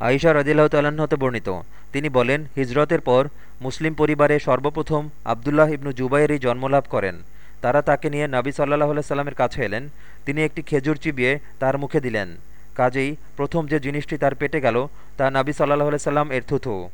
আইসা রদিল্লাহ হতে বর্ণিত। তিনি বলেন, হিজরতের পর মুসলিম পরিবারে সর্বপ্রথম আবদুল্লাহ ইবনু জুবাইরই জন্মলাভ করেন। তারা তাকে নিয়ে নাবি সাল্লাহ সাল্লামের কাছে এলেন। তিনি একটি খেজুর চিবিয়ে তার মুখে দিলেন। কাজেই প্রথম যে জিনিসটি তার পেটে গেল, তা নাবি সাল্লাহ সাল্লাম এর থুথু।